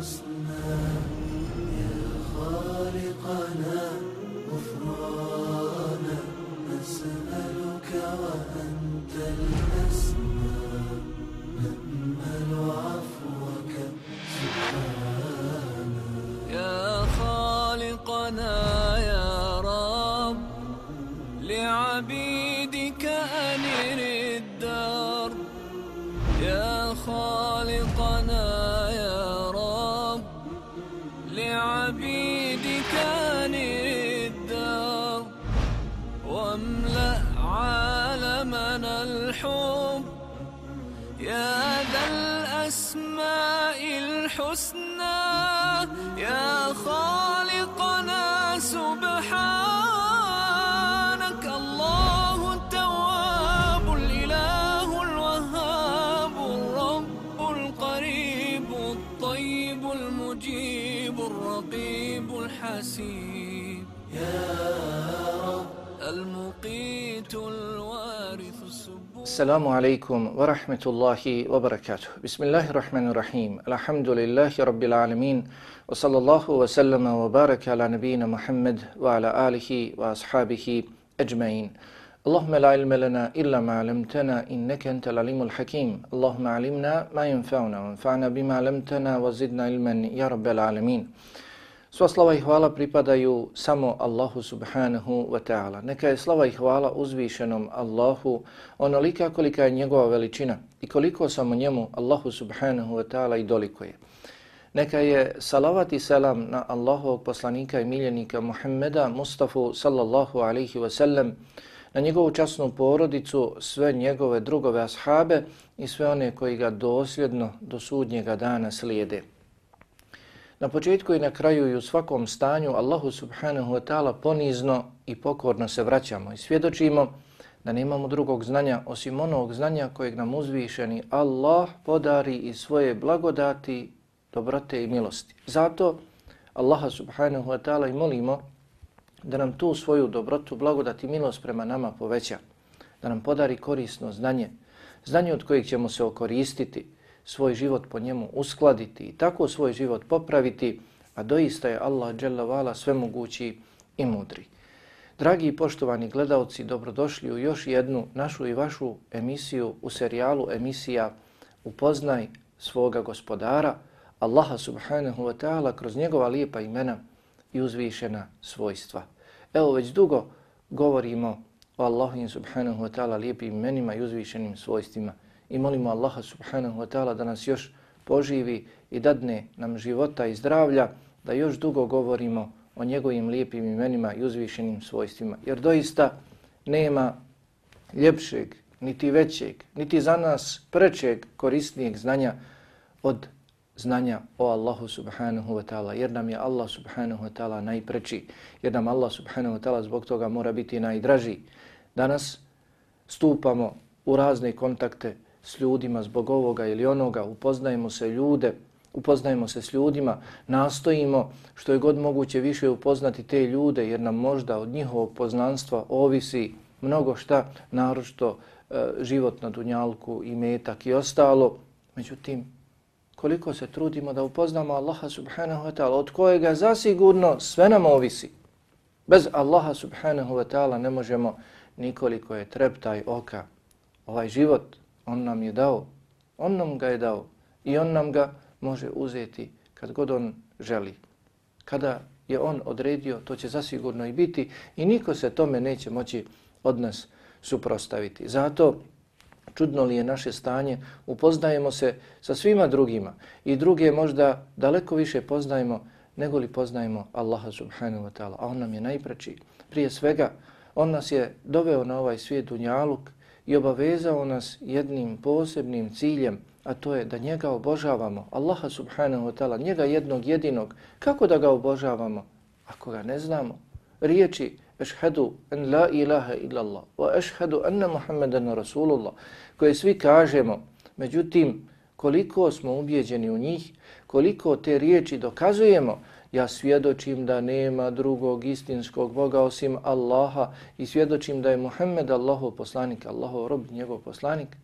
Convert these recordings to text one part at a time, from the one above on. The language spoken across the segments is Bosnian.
الحسنى يا خالقنا. المجيب الرقيب الحسيب. يا رب المقيت الوارث السبوح السلام عليكم ورحمة الله وبركاته. بسم الله الرحمن الرحيم. الحمد لله رب العالمين وصلى الله وسلم وبارك على نبينا محمد وعلى آله وأصحابه أجمعين. اللهم لا علم لنا إلا ما علمتنا إنك أنت العليم الحكيم اللهم علمنا ما ينفعنا وانفعنا بما علمتنا وزدنا علما يا رب العالمين Sva slava i hvala pripadaju samo Allahu subhanahu wa ta'ala. Neka je slava i hvala uzvišenom Allahu onolika kolika je njegova veličina i koliko samo njemu Allahu subhanahu wa ta'ala i doliko je. Neka je salavat i selam na Allahovog poslanika i miljenika Muhammeda Mustafa sallallahu alaihi wa sallam, na njegovu časnu porodicu, sve njegove drugove ashabe i sve one koji ga dosljedno do sudnjega dana slijede. Na početku i na kraju i u svakom stanju Allahu subhanahu wa ta'ala ponizno i pokorno se vraćamo i svjedočimo da nemamo drugog znanja osim onog znanja kojeg nam uzvišeni Allah podari iz svoje blagodati, dobrote i milosti. Zato Allaha subhanahu wa ta'ala i molimo da nam tu svoju dobrotu, blagodati i milost prema nama poveća, da nam podari korisno znanje, znanje od kojeg ćemo se okoristiti, svoj život po njemu uskladiti i tako svoj život popraviti, a doista je Allah dželle svemogući i mudri. Dragi i poštovani gledalci, dobrodošli u još jednu našu i vašu emisiju u serijalu emisija Upoznaj svoga gospodara, Allaha subhanahu wa ta'ala, kroz njegova lijepa imena i uzvišena svojstva. Evo već dugo govorimo o Allahu subhanahu wa ta'ala lijepim imenima i uzvišenim svojstvima i molimo Allaha subhanahu wa ta'ala da nas još poživi i dadne nam života i zdravlja, da još dugo govorimo o njegovim lijepim imenima i uzvišenim svojstvima. Jer doista nema ljepšeg, niti većeg, niti za nas prečeg korisnijeg znanja od znanja o Allahu subhanahu wa ta'ala. Jer nam je Allah subhanahu wa ta'ala najpreči. Jer nam Allah subhanahu wa ta'ala zbog toga mora biti najdraži. Danas stupamo u razne kontakte s ljudima zbog ovoga ili onoga, upoznajemo se ljude, upoznajemo se s ljudima, nastojimo što je god moguće više upoznati te ljude jer nam možda od njihovog poznanstva ovisi mnogo šta, naročito e, život na dunjalku i metak i ostalo. Međutim, koliko se trudimo da upoznamo Allaha subhanahu wa ta'ala, od kojega zasigurno sve nam ovisi. Bez Allaha subhanahu wa ta'ala ne možemo nikoliko je treptaj oka. Ovaj život On nam je dao, on nam ga je dao i on nam ga može uzeti kad god on želi. Kada je on odredio, to će zasigurno i biti i niko se tome neće moći od nas suprostaviti. Zato čudno li je naše stanje, upoznajemo se sa svima drugima i druge možda daleko više poznajemo nego li poznajemo Allaha subhanahu wa ta'ala. A on nam je najpreći. Prije svega, on nas je doveo na ovaj svijet dunjaluk i obavezao nas jednim posebnim ciljem, a to je da njega obožavamo, Allaha subhanahu wa ta'ala, njega jednog jedinog. Kako da ga obožavamo? Ako ga ne znamo, riječi ešhedu en la ilaha illallah wa ešhedu enne Muhammeden rasulullah, koje svi kažemo, međutim, koliko smo ubjeđeni u njih, koliko te riječi dokazujemo, ja svjedočim da nema drugog istinskog Boga osim Allaha i svjedočim da je Muhammed Allahov poslanik, Allahov rob, njegov poslanik.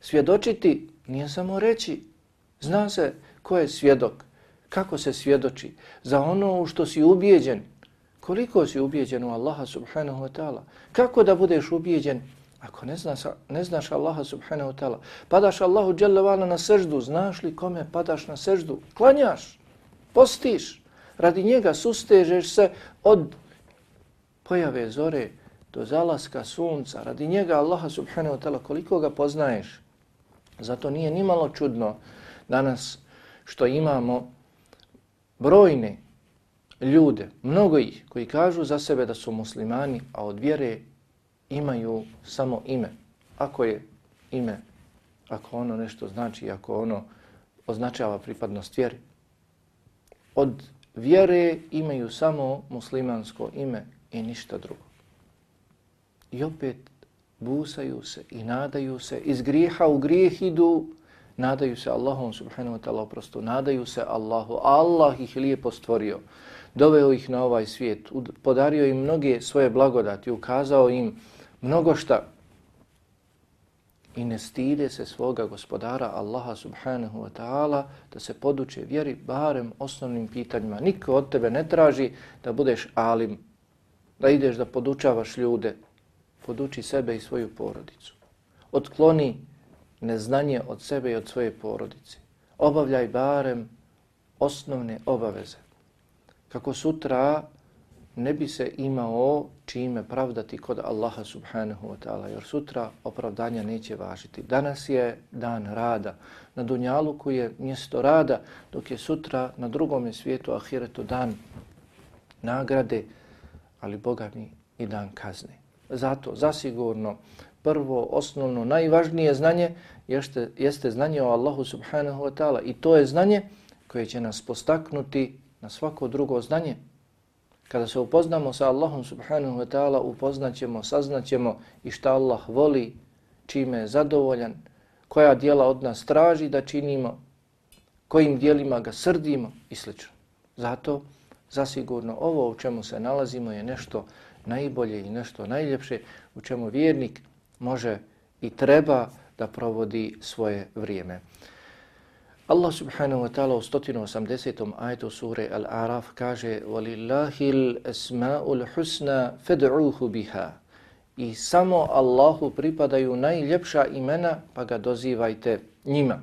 Svjedočiti nije samo reći. Zna se ko je svjedok. Kako se svjedoči? Za ono u što si ubijeđen. Koliko si ubijeđen u Allaha subhanahu wa ta'ala? Kako da budeš ubijeđen ako ne znaš, ne znaš Allaha subhanahu wa ta'ala? Padaš Allahu dželle na seždu, znaš li kome padaš na seždu? Klanjaš, postiš, radi njega sustežeš se od pojave zore do zalaska sunca, radi njega Allaha subhanahu wa ta'ala koliko ga poznaješ. Zato nije nimalo čudno danas što imamo brojne ljude, mnogo ih, koji kažu za sebe da su muslimani, a od vjere imaju samo ime. Ako je ime, ako ono nešto znači, ako ono označava pripadnost vjeri. Od vjere imaju samo muslimansko ime i ništa drugo. I opet busaju se i nadaju se, iz grijeha u grijeh idu, nadaju se Allahom subhanahu wa ta'ala oprostu, nadaju se Allahu, Allah ih lijepo stvorio, doveo ih na ovaj svijet, podario im mnoge svoje blagodati, ukazao im mnogo šta i ne stide se svoga gospodara Allaha subhanahu wa ta'ala da se poduče vjeri barem osnovnim pitanjima. Niko od tebe ne traži da budeš alim, da ideš da podučavaš ljude, poduči sebe i svoju porodicu. Otkloni neznanje od sebe i od svoje porodice. Obavljaj barem osnovne obaveze. Kako sutra ne bi se imao čime pravdati kod Allaha subhanahu wa ta'ala, jer sutra opravdanja neće važiti. Danas je dan rada. Na Dunjalu je mjesto rada, dok je sutra na drugom svijetu ahiretu dan nagrade, ali Boga mi i dan kazne. Zato, zasigurno, prvo, osnovno, najvažnije znanje jeste, jeste znanje o Allahu subhanahu wa ta'ala i to je znanje koje će nas postaknuti na svako drugo znanje. Kada se upoznamo sa Allahom subhanahu wa ta'ala, upoznaćemo, saznaćemo i šta Allah voli, čime je zadovoljan, koja dijela od nas traži da činimo, kojim dijelima ga srdimo i sl. Zato, zasigurno, ovo u čemu se nalazimo je nešto najbolje i nešto najljepše u čemu vjernik može i treba da provodi svoje vrijeme. Allah subhanahu wa ta'ala u 180. ajetu sure Al-Araf kaže وَلِلَّهِ الْأَسْمَاءُ الْحُسْنَى فَدْعُوهُ بِهَا I samo Allahu pripadaju najljepša imena pa ga dozivajte njima.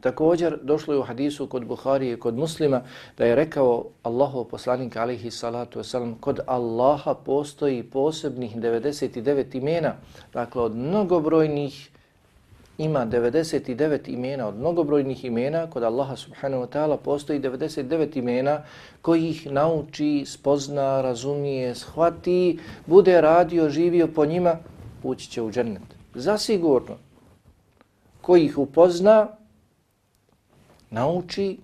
Također došlo je u hadisu kod Buhari i kod muslima da je rekao Allahov poslanik alihi salatu wasalam kod Allaha postoji posebnih 99 imena, dakle od mnogobrojnih ima 99 imena, od mnogobrojnih imena kod Allaha subhanahu wa ta'ala postoji 99 imena koji ih nauči, spozna, razumije, shvati, bude radio, živio po njima, ući će u džennet. Zasigurno, koji ih upozna, nauči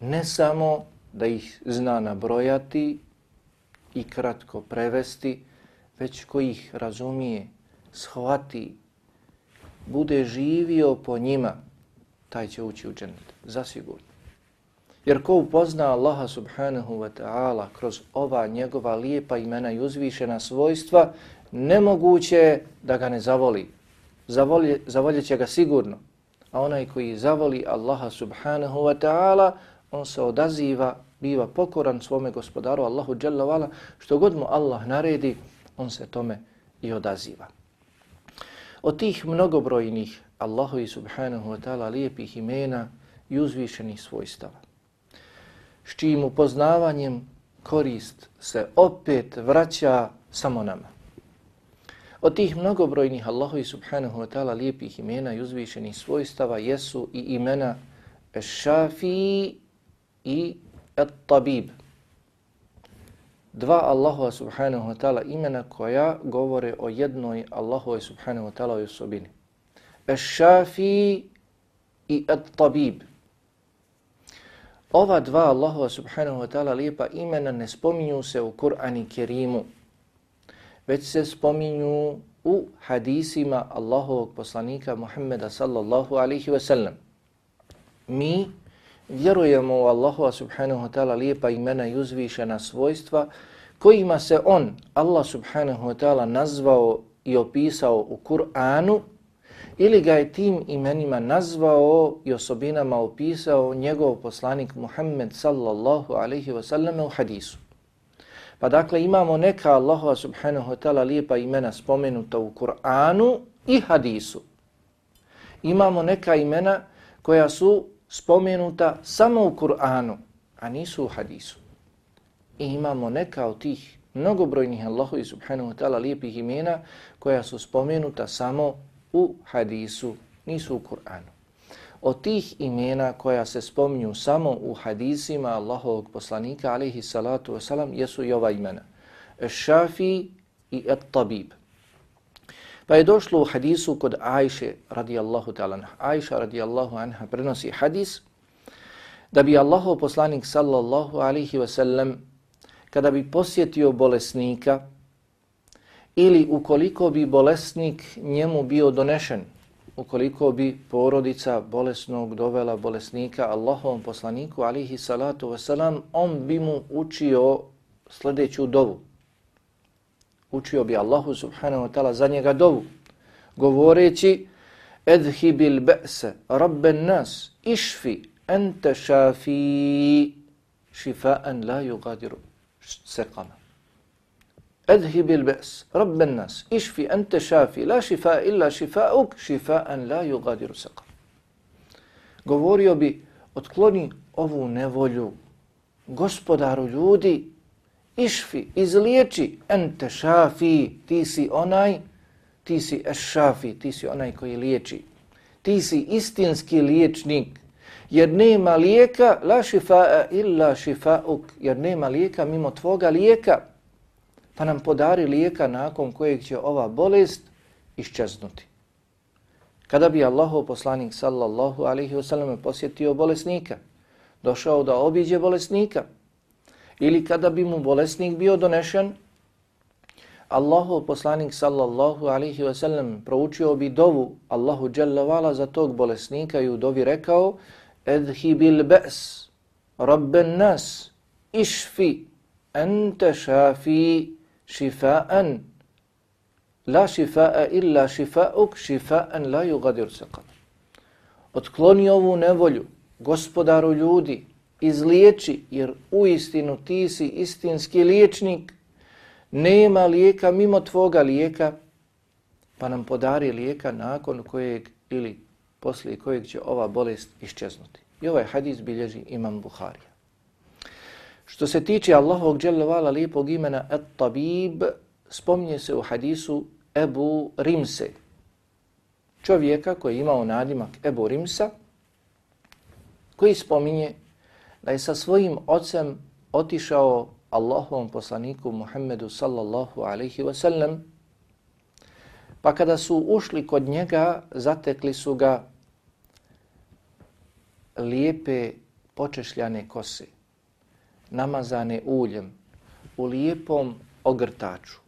ne samo da ih zna nabrojati i kratko prevesti, već koji ih razumije, shvati, bude živio po njima, taj će ući u džennet, zasigurno. Jer ko upozna Allaha subhanahu wa ta'ala kroz ova njegova lijepa imena i uzvišena svojstva, nemoguće da ga ne zavoli. Zavolje, zavolje će ga sigurno a onaj koji zavoli Allaha subhanahu wa ta'ala, on se odaziva, biva pokoran svome gospodaru Allahu dželle vala, što god mu Allah naredi, on se tome i odaziva. Od tih mnogobrojnih Allahu subhanahu wa ta'ala lijepih imena i uzvišenih svojstava, s čijim upoznavanjem korist se opet vraća samo nama. Od tih mnogobrojnih Allahovi subhanahu wa ta'ala lijepih imena i uzvišenih svojstava jesu i imena Eš-Shafi i At-Tabib, Dva Allahova subhanahu wa ta'ala imena koja govore o jednoj Allahove subhanahu wa ta'ala osobini. Eš-Shafi i At-Tabib. Ova dva Allahova subhanahu wa ta'ala lijepa imena ne spominju se u Kur'ani Kerimu već se spominju u hadisima Allahovog poslanika Muhammeda sallallahu alaihi wa sallam. Mi vjerujemo u Allahova subhanahu wa ta'ala lijepa imena i uzvišena svojstva kojima se on, Allah subhanahu wa ta'ala, nazvao i opisao u Kur'anu ili ga je tim imenima nazvao i osobinama opisao njegov poslanik Muhammed sallallahu alaihi wasallam u hadisu. Pa dakle imamo neka Allahova subhanahu wa ta'ala lijepa imena spomenuta u Kur'anu i hadisu. Imamo neka imena koja su spomenuta samo u Kur'anu, a nisu u hadisu. I imamo neka od tih mnogobrojnih Allahovi subhanahu wa ta'ala lijepih imena koja su spomenuta samo u hadisu, nisu u Kur'anu. Od tih imena koja se spominju samo u hadisima Allahovog poslanika, alaihi salatu wasalam, jesu i ova imena. Šafi i At-Tabib. Pa je došlo u hadisu kod Ajše radijallahu ta'ala anha. Ajša radijallahu anha prenosi hadis da bi Allahov poslanik sallallahu alihi wasallam kada bi posjetio bolesnika ili ukoliko bi bolesnik njemu bio donešen, ukoliko bi porodica bolesnog dovela bolesnika Allahovom poslaniku alihi salatu wasalam, on bi mu učio sljedeću dovu učio bi Allahu subhanahu wa ta'ala za njega dovu, govoreći Edhi bil be'se, rabben nas, išfi, ente šafi, šifa'an la yugadiru sekama. Edhi bil be'se, rabben nas, išfi, ente šafi, la šifa illa šifa'uk, šifa'an la yugadiru sekama. Govorio bi, otkloni ovu nevolju, gospodaru ljudi, išfi izliječi ente šafi ti si onaj ti si ešafi ti si onaj koji liječi ti si istinski liječnik jer nema lijeka la šifa'a illa šifa'uk jer nema lijeka mimo tvoga lijeka pa nam podari lijeka nakon kojeg će ova bolest iščeznuti. Kada bi Allahov poslanik sallallahu alaihi wasallam posjetio bolesnika, došao da obiđe bolesnika, ili kada bi mu bolesnik bio donešen, Allahov poslanik sallallahu alaihi ve sellem proučio bi dovu Allahu dželle za tog bolesnika i u dovi rekao Edhibil be's, rabben nas, išfi, ente šafi, šifa'an la šifa'a illa šifa'uk šifa'an la yugadir saqam. Otkloni ovu nevolju, gospodaru ljudi, izliječi, jer u istinu ti si istinski liječnik, nema lijeka mimo tvoga lijeka, pa nam podari lijeka nakon kojeg ili poslije kojeg će ova bolest iščeznuti. I ovaj hadis bilježi imam Buharija. Što se tiče Allahovog dželjavala lijepog imena At-Tabib, spominje se u hadisu Ebu Rimse, čovjeka koji je imao nadimak Ebu Rimsa, koji spominje da je sa svojim ocem otišao Allahovom poslaniku Muhammedu sallallahu alaihi wasallam, pa kada su ušli kod njega, zatekli su ga lijepe počešljane kose namazane uljem u lijepom ogrtaču.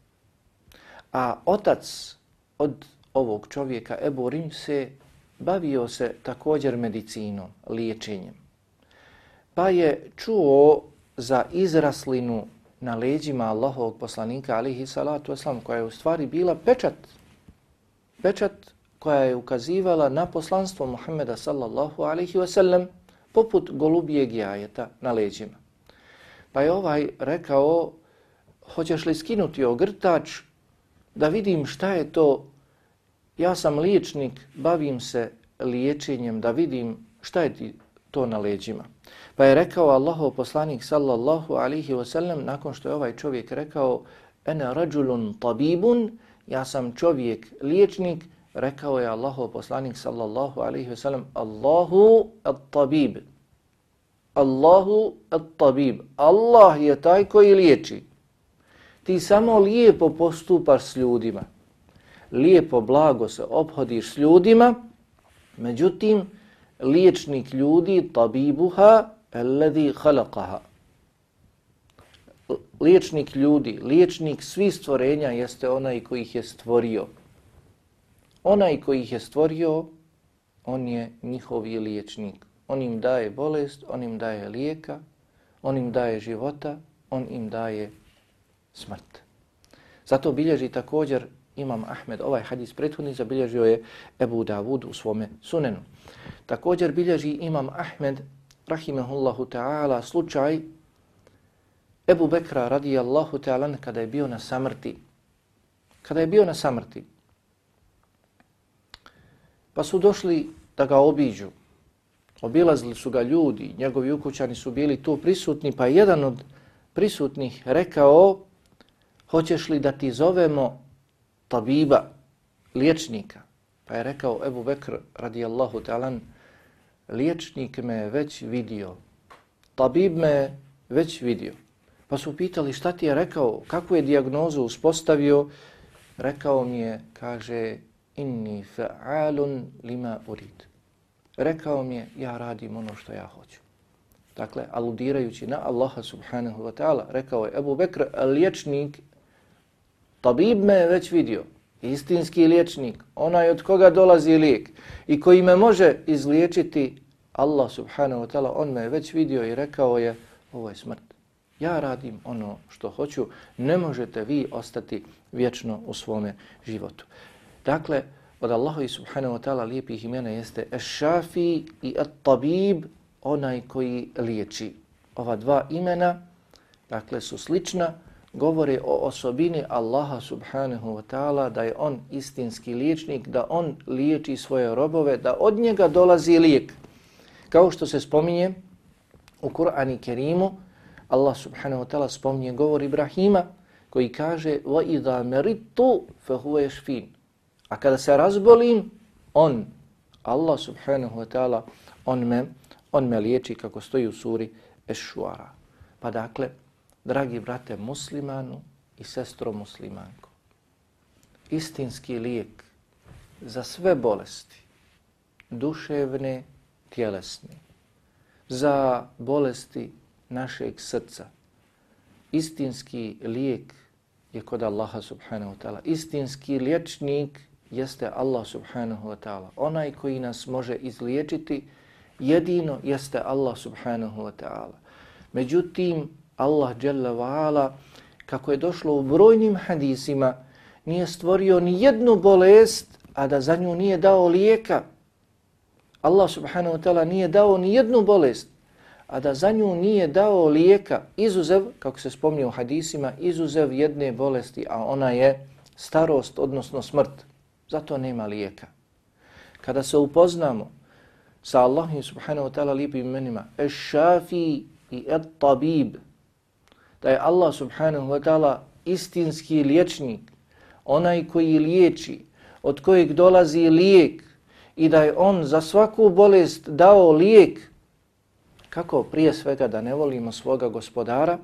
A otac od ovog čovjeka, Ebu Rim, se bavio se također medicinom, liječenjem. Pa je čuo za izraslinu na leđima Allahovog poslanika, alihi salatu wasalam, koja je u stvari bila pečat. Pečat koja je ukazivala na poslanstvo Muhammeda sallallahu alihi wasallam, poput golubijeg jajeta na leđima. Pa je ovaj rekao, hoćeš li skinuti ogrtač da vidim šta je to, ja sam liječnik, bavim se liječenjem, da vidim šta je ti to na leđima. Pa je rekao Allahov poslanik sallallahu alihi wasallam, nakon što je ovaj čovjek rekao, ene rađulun tabibun, ja sam čovjek liječnik, rekao je Allahov poslanik sallallahu alihi wasallam, Allahu at-tabib, Allahu at-tabib. Allah je taj koji liječi. Ti samo lijepo postupaš s ljudima. Lijepo, blago se obhodiš s ljudima. Međutim, liječnik ljudi tabibuha alladhi khalaqaha. Liječnik ljudi, liječnik svih stvorenja jeste onaj koji ih je stvorio. Onaj koji ih je stvorio, on je njihovi liječnik. On im daje bolest, on im daje lijeka, on im daje života, on im daje smrt. Zato bilježi također Imam Ahmed. Ovaj hadis prethodni zabilježio je Ebu Davud u svome sunenu. Također bilježi Imam Ahmed, rahimehullahu ta'ala, slučaj Ebu Bekra radijallahu ta'ala kada je bio na samrti. Kada je bio na samrti. Pa su došli da ga obiđu. Obilazili su ga ljudi, njegovi ukućani su bili tu prisutni, pa jedan od prisutnih rekao hoćeš li da ti zovemo tabiba, liječnika? Pa je rekao Ebu Bekr radijallahu ta'ala, liječnik me već vidio, tabib me već vidio. Pa su pitali šta ti je rekao, kakvu je dijagnozu uspostavio, rekao mi je, kaže, inni fa'alun lima urid. Rekao mi je, ja radim ono što ja hoću. Dakle, aludirajući na Allaha subhanahu wa ta'ala, rekao je Ebu Bekr, liječnik, tabib me je već vidio, istinski liječnik, onaj od koga dolazi lijek i koji me može izliječiti, Allah subhanahu wa ta'ala, on me je već vidio i rekao je, ovo je smrt. Ja radim ono što hoću, ne možete vi ostati vječno u svome životu. Dakle, od Allaha i subhanahu wa ta'ala lijepih imena jeste Eš-Shafi i At-Tabib, onaj koji liječi. Ova dva imena, dakle, su slična, govore o osobini Allaha subhanahu wa ta'ala, da je on istinski liječnik, da on liječi svoje robove, da od njega dolazi lijek. Kao što se spominje u Kur'ani Kerimu, Allah subhanahu wa ta'ala spominje govor Ibrahima koji kaže وَإِذَا مَرِتُّ فَهُوَ يَشْفِينَ A kada se razbolim, on, Allah subhanahu wa ta'ala, on me, on me liječi kako stoji u suri Ešuara. Pa dakle, dragi brate muslimanu i sestro muslimanko, istinski lijek za sve bolesti, duševne, tjelesne, za bolesti našeg srca. Istinski lijek je kod Allaha subhanahu wa ta'ala. Istinski liječnik jeste Allah subhanahu wa ta'ala. Onaj koji nas može izliječiti jedino jeste Allah subhanahu wa ta'ala. Međutim, Allah jalla wa ala, kako je došlo u brojnim hadisima, nije stvorio ni jednu bolest, a da za nju nije dao lijeka. Allah subhanahu wa ta'ala nije dao ni jednu bolest, a da za nju nije dao lijeka, izuzev, kako se spomnio u hadisima, izuzev jedne bolesti, a ona je starost, odnosno smrt. Zato nema lijeka. Kada se upoznamo sa Allahim subhanahu wa ta'ala lipim imenima, eš-šafi i et-tabib, da je Allah subhanahu wa ta'ala istinski liječnik, onaj koji liječi, od kojeg dolazi lijek i da je on za svaku bolest dao lijek, kako prije svega da ne volimo svoga gospodara,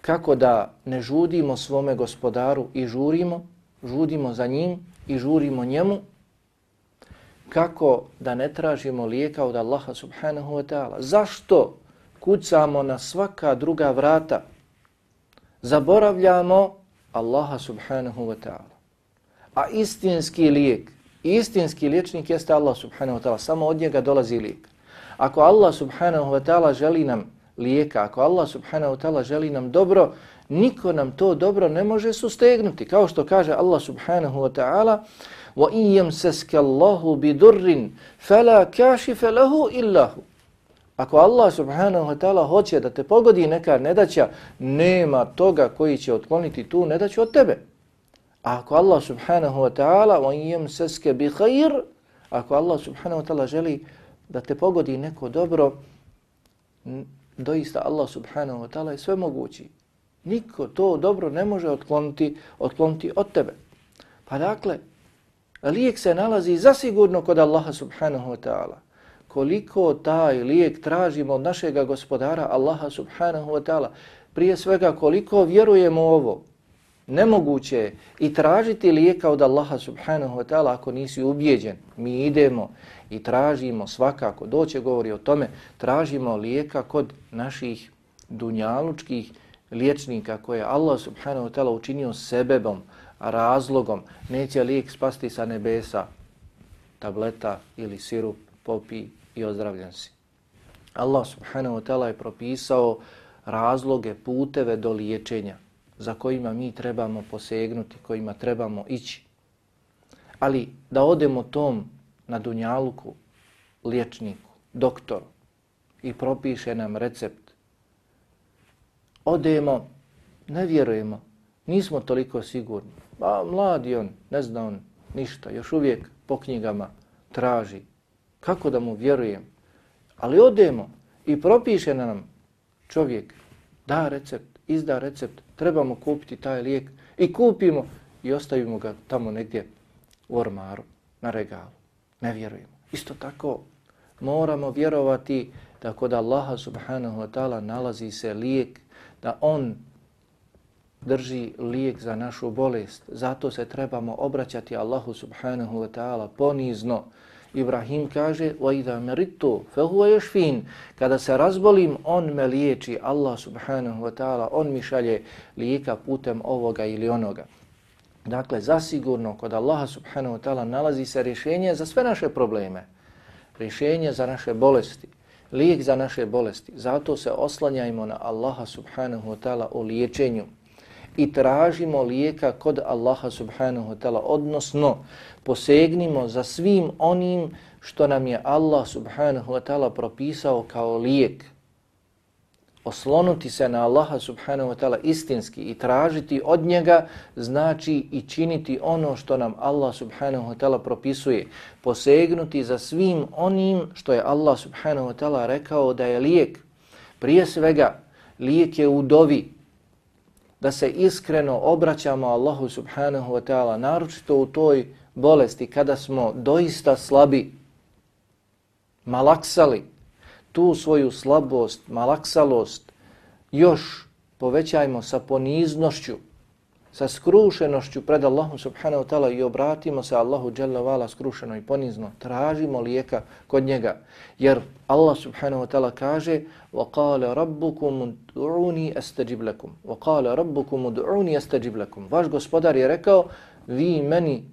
kako da ne žudimo svome gospodaru i žurimo, žudimo za njim i žurimo njemu, kako da ne tražimo lijeka od Allaha subhanahu wa ta'ala. Zašto kucamo na svaka druga vrata? Zaboravljamo Allaha subhanahu wa ta'ala. A istinski lijek, istinski liječnik jeste Allah subhanahu wa ta'ala. Samo od njega dolazi lijek. Ako Allah subhanahu wa ta'ala želi nam lijeka, ako Allah subhanahu wa ta'ala želi nam dobro, niko nam to dobro ne može sustegnuti. Kao što kaže Allah subhanahu wa ta'ala وَإِنْ يَمْسَسْكَ اللَّهُ بِدُرٍ فَلَا كَاشِفَ لَهُ إِلَّهُ Ako Allah subhanahu wa ta'ala hoće da te pogodi neka nedaća, nema toga koji će otkloniti tu nedaću od tebe. Ako Allah subhanahu wa ta'ala vajem seske bi khair, ako Allah subhanahu wa ta'ala želi da te pogodi neko dobro, doista Allah subhanahu wa ta'ala je sve mogući. Niko to dobro ne može otkloniti, otkloniti od tebe. Pa dakle, lijek se nalazi zasigurno kod Allaha subhanahu wa ta'ala. Koliko taj lijek tražimo od našega gospodara Allaha subhanahu wa ta'ala, prije svega koliko vjerujemo ovo, nemoguće je i tražiti lijeka od Allaha subhanahu wa ta'ala ako nisi ubijeđen. Mi idemo i tražimo svakako, doće govori o tome, tražimo lijeka kod naših dunjalučkih liječnika koje Allah subhanahu wa ta'ala učinio sebebom, razlogom, neće lijek spasti sa nebesa, tableta ili sirup, popi i ozdravljen si. Allah subhanahu wa ta'ala je propisao razloge, puteve do liječenja. za kojima mi trebamo posegnuti, kojima trebamo ići. Ali da odemo tom na dunjaluku, liječniku, doktoru i propiše nam recept. Odemo, ne vjerujemo, nismo toliko sigurni. Pa mladi on, ne zna on ništa, još uvijek po knjigama traži. Kako da mu vjerujem? Ali odemo i propiše nam čovjek, da recept, izda recept, trebamo kupiti taj lijek i kupimo i ostavimo ga tamo negdje u ormaru, na regalu. Ne vjerujemo. Isto tako moramo vjerovati da kod Allaha subhanahu wa ta'ala nalazi se lijek, da on drži lijek za našu bolest. Zato se trebamo obraćati Allahu subhanahu wa ta'ala ponizno. Ibrahim kaže وَإِذَا مَرِتُّ فَهُوَ يَشْفِينَ Kada se razbolim, on me liječi. Allah subhanahu wa ta'ala, on mi šalje lijeka putem ovoga ili onoga. Dakle, zasigurno kod Allaha subhanahu wa ta'ala nalazi se rješenje za sve naše probleme. Rješenje za naše bolesti. Lijek za naše bolesti. Zato se oslanjajmo na Allaha subhanahu wa ta'ala u liječenju i tražimo lijeka kod Allaha subhanahu wa ta'ala, odnosno posegnimo za svim onim što nam je Allah subhanahu wa ta'ala propisao kao lijek. Oslonuti se na Allaha subhanahu wa ta'ala istinski i tražiti od njega znači i činiti ono što nam Allah subhanahu wa ta'ala propisuje. Posegnuti za svim onim što je Allah subhanahu wa ta'ala rekao da je lijek. Prije svega, lijek je u dovi, da se iskreno obraćamo Allahu subhanahu wa ta'ala, naročito u toj bolesti kada smo doista slabi, malaksali, tu svoju slabost, malaksalost još povećajmo sa poniznošću, sa skrušenošću pred Allahom subhanahu wa ta'ala i obratimo se Allahu jalla vala skrušeno i ponizno. Tražimo lijeka kod njega. Jer Allah subhanahu wa ta'ala kaže وَقَالَ رَبُّكُمُ دُعُونِي أَسْتَجِبْ لَكُمْ وَقَالَ رَبُّكُمُ دُعُونِي أَسْتَجِبْ لَكُمْ Vaš gospodar je rekao vi meni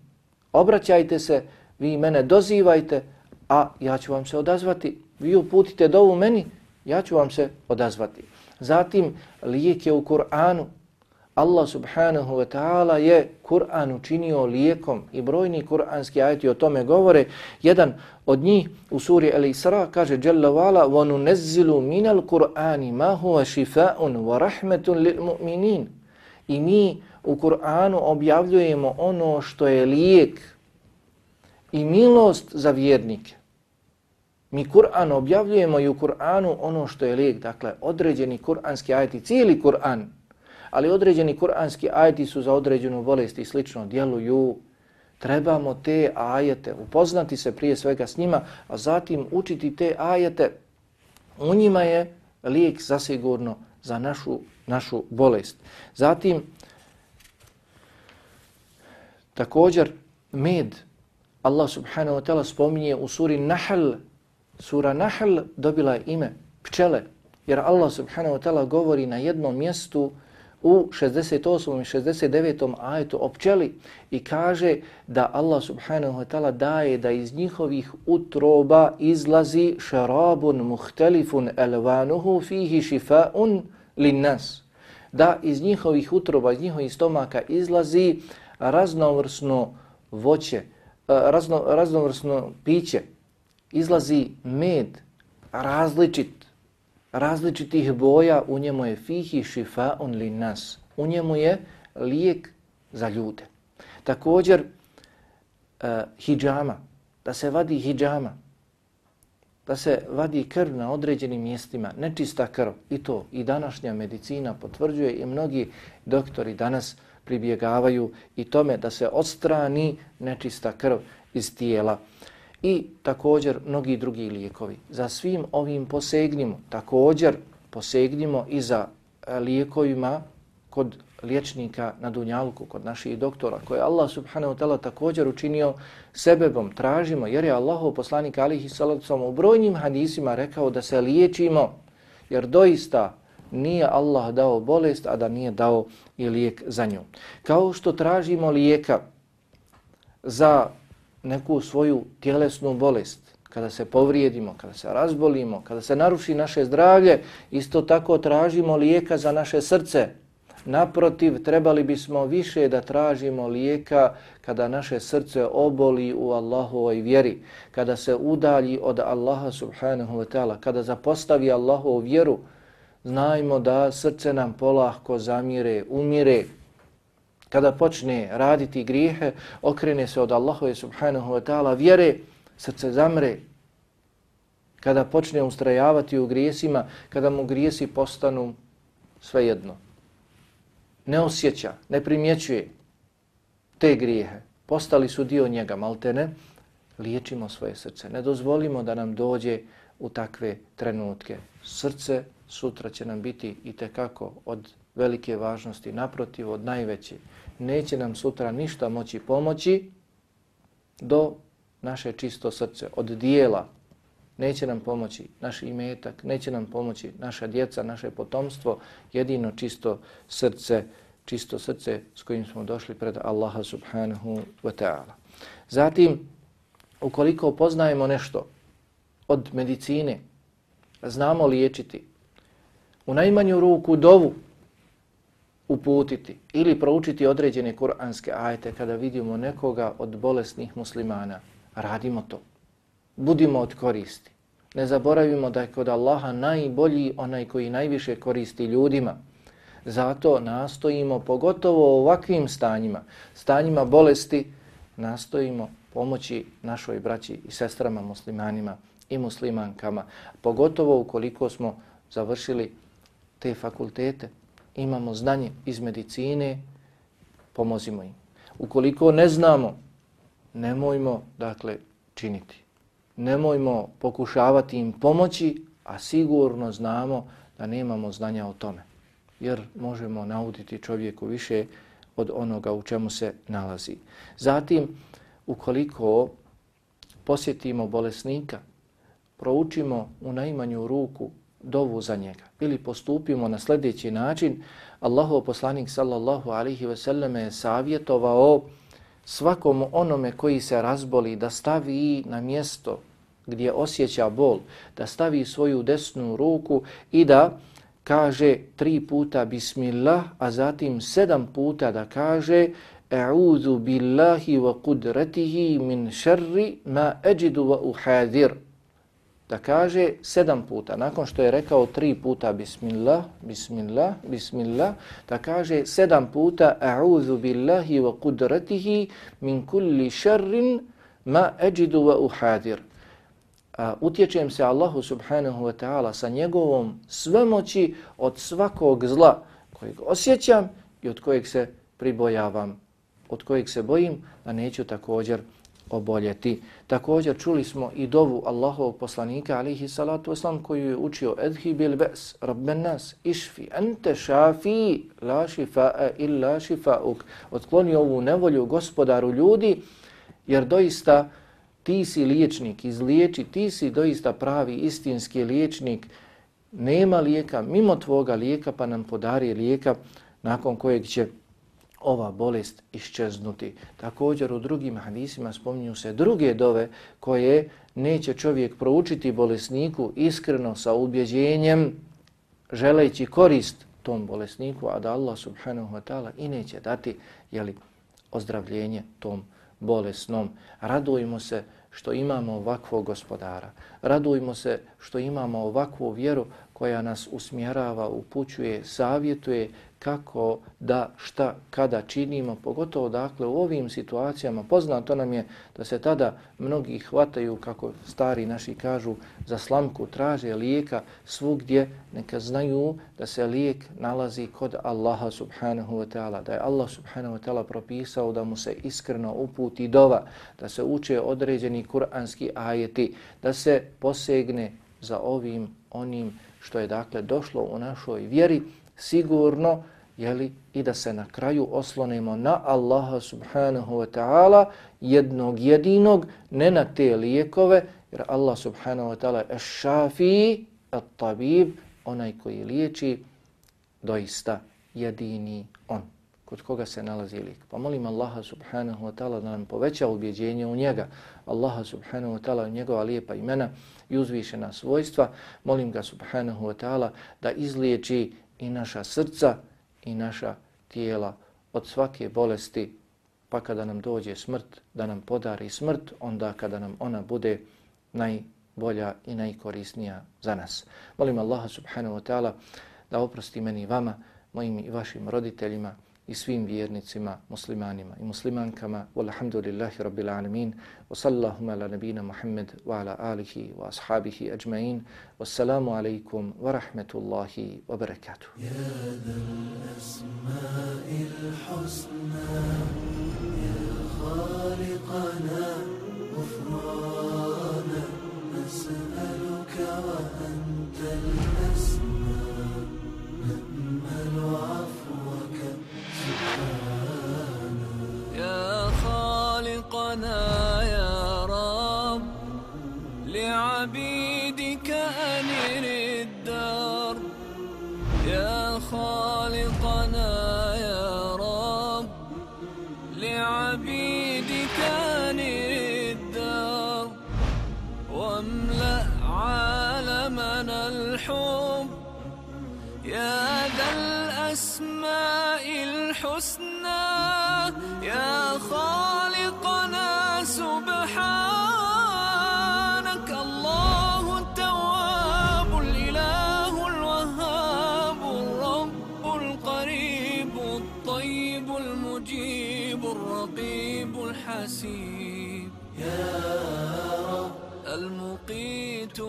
obraćajte se, vi mene dozivajte, a ja ću vam se odazvati. Vi uputite dovu meni, ja ću vam se odazvati. Zatim lijek je u Kur'anu, Allah subhanahu wa ta'ala je Kur'an učinio lijekom i brojni kur'anski ajeti o tome govore. Jedan od njih u suri Al-Isra kaže Jalla wala wa nunazzilu minal مَا ma huwa وَرَحْمَةٌ wa rahmatun lil mu'minin. I mi u Kur'anu objavljujemo ono što je lijek i milost za vjernike. Mi Kur'an objavljujemo i u Kur'anu ono što je lijek. Dakle, određeni kur'anski ajeti, cijeli Kur'an ali određeni kuranski ajeti su za određenu bolest i slično djeluju. Trebamo te ajete upoznati se prije svega s njima, a zatim učiti te ajete. U njima je lijek zasigurno za našu, našu bolest. Zatim, također, med, Allah subhanahu wa ta'ala spominje u suri Nahl, sura Nahl dobila je ime pčele, jer Allah subhanahu wa ta'ala govori na jednom mjestu u 68. i 69. ajetu o pčeli i kaže da Allah subhanahu wa ta'ala daje da iz njihovih utroba izlazi šarabun muhtelifun elvanuhu fihi šifaun linnas. Da iz njihovih utroba, iz njihovih stomaka izlazi raznovrsno voće, e, razno, raznovrsno piće, izlazi med, različit, različitih boja, u njemu je fihi šifaun li nas. U njemu je lijek za ljude. Također, uh, hijjama, da se vadi hijjama, da se vadi krv na određenim mjestima, nečista krv, i to i današnja medicina potvrđuje i mnogi doktori danas pribjegavaju i tome da se odstrani nečista krv iz tijela i također mnogi drugi lijekovi. Za svim ovim posegnimo, također posegnimo i za e, lijekovima kod liječnika na Dunjalku, kod naših doktora, koje Allah subhanahu wa ta'ala također učinio sebebom, tražimo, jer je Allahov poslanik alihi salacom u brojnim hadisima rekao da se liječimo, jer doista nije Allah dao bolest, a da nije dao i lijek za nju. Kao što tražimo lijeka za neku svoju tjelesnu bolest, kada se povrijedimo, kada se razbolimo, kada se naruši naše zdravlje, isto tako tražimo lijeka za naše srce, Naprotiv, trebali bismo više da tražimo lijeka kada naše srce oboli u Allahovoj vjeri, kada se udalji od Allaha subhanahu wa ta'ala, kada zapostavi Allahovu vjeru, znajmo da srce nam polahko zamire, umire. Kada počne raditi grijehe, okrene se od Allahove subhanahu wa ta'ala vjere, srce zamre. Kada počne ustrajavati u grijesima, kada mu grijesi postanu svejedno. Ne osjeća, ne primjećuje te grijehe. Postali su dio njega, maltene, liječimo svoje srce. Ne dozvolimo da nam dođe u takve trenutke. Srce sutra će nam biti i tekako od velike važnosti, naprotiv od najveće. Neće nam sutra ništa moći pomoći do naše čisto srce, od dijela. Neće nam pomoći naš imetak, neće nam pomoći naša djeca, naše potomstvo, jedino čisto srce, čisto srce s kojim smo došli pred Allaha subhanahu wa ta'ala. Zatim, ukoliko poznajemo nešto od medicine, znamo liječiti, u najmanju ruku dovu uputiti ili proučiti određene kuranske ajete kada vidimo nekoga od bolesnih muslimana, radimo to. Budimo od koristi. Ne zaboravimo da je kod Allaha najbolji onaj koji najviše koristi ljudima. Zato nastojimo, pogotovo u ovakvim stanjima, stanjima bolesti, nastojimo pomoći našoj braći i sestrama muslimanima i muslimankama, pogotovo ukoliko smo završili te fakultete, imamo znanje iz medicine, pomozimo im. Ukoliko ne znamo, nemojmo dakle činiti. Nemojmo pokušavati im pomoći, a sigurno znamo da nemamo znanja o tome. Jer možemo nauditi čovjeku više od onoga u čemu se nalazi. Zatim, ukoliko posjetimo bolesnika, proučimo u najmanju ruku dovu za njega. Ili postupimo na sljedeći način, Allahov poslanik sallallahu alaihi ve selleme je savjetovao svakom onome koji se razboli da stavi na mjesto gdje osjeća bol, da stavi svoju desnu ruku i da kaže tri puta bismillah, a zatim sedam puta da kaže E'udhu billahi wa kudratihi min šerri ma eđidu wa uhadir da kaže sedam puta, nakon što je rekao tri puta bismillah, bismillah, bismillah, da kaže sedam puta a'udhu billahi wa kudratihi min kulli šarrin ma eđidu wa uhadir. A, utječem se Allahu subhanahu wa ta'ala sa njegovom svemoći od svakog zla kojeg osjećam i od kojeg se pribojavam, od kojeg se bojim, a neću također oboljeti. Također čuli smo i dovu Allahovog poslanika alihi salatu wasalam koju je učio Edhi bil bes, rabben nas, išfi, ente šafi, la šifa'a illa šifa'uk. Otkloni ovu nevolju gospodaru ljudi, jer doista ti si liječnik, izliječi, ti si doista pravi istinski liječnik, nema lijeka mimo tvoga lijeka pa nam podari lijeka nakon kojeg će ova bolest iščeznuti. Također u drugim hadisima spominju se druge dove koje neće čovjek proučiti bolesniku iskreno sa ubjeđenjem želeći korist tom bolesniku, a da Allah subhanahu wa ta'ala i neće dati jeli, ozdravljenje tom bolesnom. Radujmo se što imamo ovakvog gospodara. Radujmo se što imamo ovakvu vjeru koja nas usmjerava, upućuje, savjetuje, kako, da, šta, kada činimo, pogotovo dakle u ovim situacijama. Poznato nam je da se tada mnogi hvataju, kako stari naši kažu, za slamku, traže lijeka svugdje, neka znaju da se lijek nalazi kod Allaha subhanahu wa ta'ala, da je Allah subhanahu wa ta'ala propisao da mu se iskreno uputi dova, da se uče određeni kuranski ajeti, da se posegne za ovim onim što je dakle došlo u našoj vjeri, sigurno jeli, i da se na kraju oslonimo na Allaha subhanahu wa ta'ala jednog jedinog, ne na te lijekove, jer Allah subhanahu wa ta'ala je šafi, at-tabib, onaj koji liječi, doista jedini kod koga se nalazi lik. Pa molim Allaha subhanahu wa ta'ala da nam poveća ubjeđenje u njega, Allaha subhanahu wa ta'ala njegova lijepa imena i uzvišena svojstva. Molim ga subhanahu wa ta'ala da izliječi i naša srca i naša tijela od svake bolesti, pa kada nam dođe smrt, da nam podari smrt, onda kada nam ona bude najbolja i najkorisnija za nas. Molim Allaha subhanahu wa ta'ala da oprosti meni i vama, mojim i vašim roditeljima, i svim vjernicima, muslimanima i muslimankama. Walhamdulillahi rabbil alamin. Wa sallallahu ala nabina Muhammad wa ala alihi wa ashabihi ajma'in. Wassalamu alaikum wa rahmetullahi wa barakatuh. يا ذا الأسماء الحسنى يا خالقنا غفرانا نسألك وأنت الأسمى bana. الحسيب يا رب المقيت